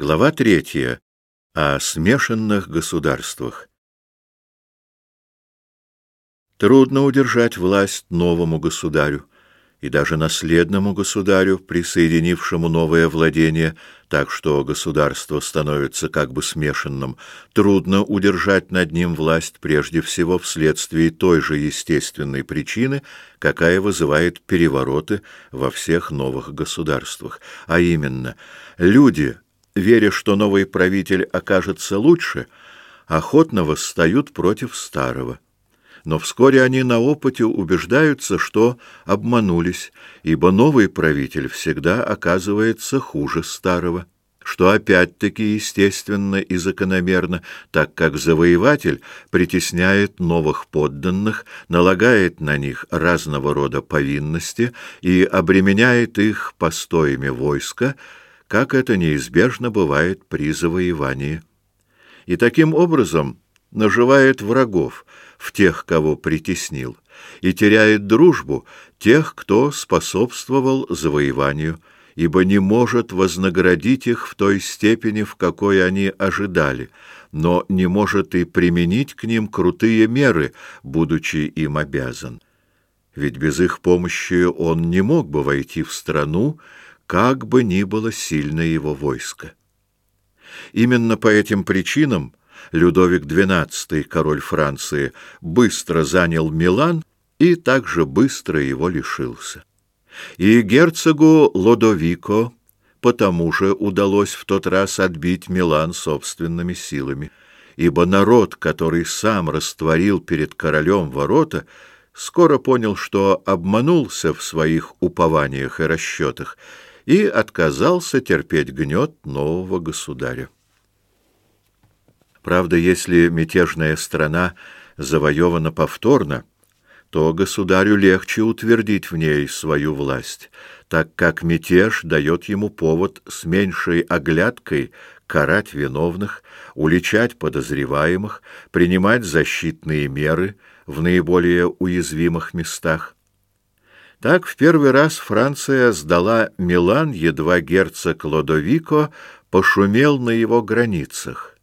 Глава третья. О смешанных государствах. Трудно удержать власть новому государю и даже наследному государю, присоединившему новое владение, так что государство становится как бы смешанным. Трудно удержать над ним власть прежде всего вследствие той же естественной причины, какая вызывает перевороты во всех новых государствах, а именно люди — веря, что новый правитель окажется лучше, охотно восстают против старого. Но вскоре они на опыте убеждаются, что обманулись, ибо новый правитель всегда оказывается хуже старого, что опять-таки естественно и закономерно, так как завоеватель притесняет новых подданных, налагает на них разного рода повинности и обременяет их постоями войска, как это неизбежно бывает при завоевании. И таким образом наживает врагов в тех, кого притеснил, и теряет дружбу тех, кто способствовал завоеванию, ибо не может вознаградить их в той степени, в какой они ожидали, но не может и применить к ним крутые меры, будучи им обязан. Ведь без их помощи он не мог бы войти в страну, как бы ни было сильно его войско. Именно по этим причинам Людовик XII, король Франции, быстро занял Милан и также быстро его лишился. И герцогу Лодовико потому же удалось в тот раз отбить Милан собственными силами, ибо народ, который сам растворил перед королем ворота, скоро понял, что обманулся в своих упованиях и расчетах, и отказался терпеть гнет нового государя. Правда, если мятежная страна завоевана повторно, то государю легче утвердить в ней свою власть, так как мятеж дает ему повод с меньшей оглядкой карать виновных, уличать подозреваемых, принимать защитные меры в наиболее уязвимых местах. Так в первый раз Франция сдала Милан, едва герцог Лодовико пошумел на его границах.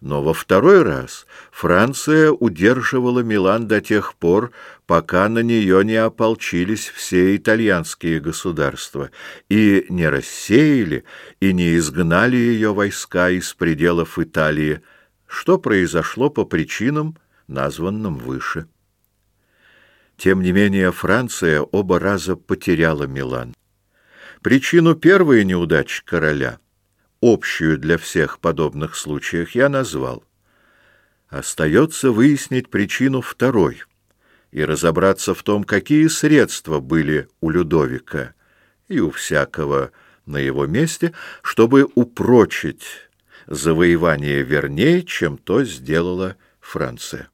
Но во второй раз Франция удерживала Милан до тех пор, пока на нее не ополчились все итальянские государства и не рассеяли и не изгнали ее войска из пределов Италии, что произошло по причинам, названным выше. Тем не менее Франция оба раза потеряла Милан. Причину первой неудачи короля, общую для всех подобных случаев, я назвал. Остается выяснить причину второй и разобраться в том, какие средства были у Людовика и у всякого на его месте, чтобы упрочить завоевание вернее, чем то сделала Франция.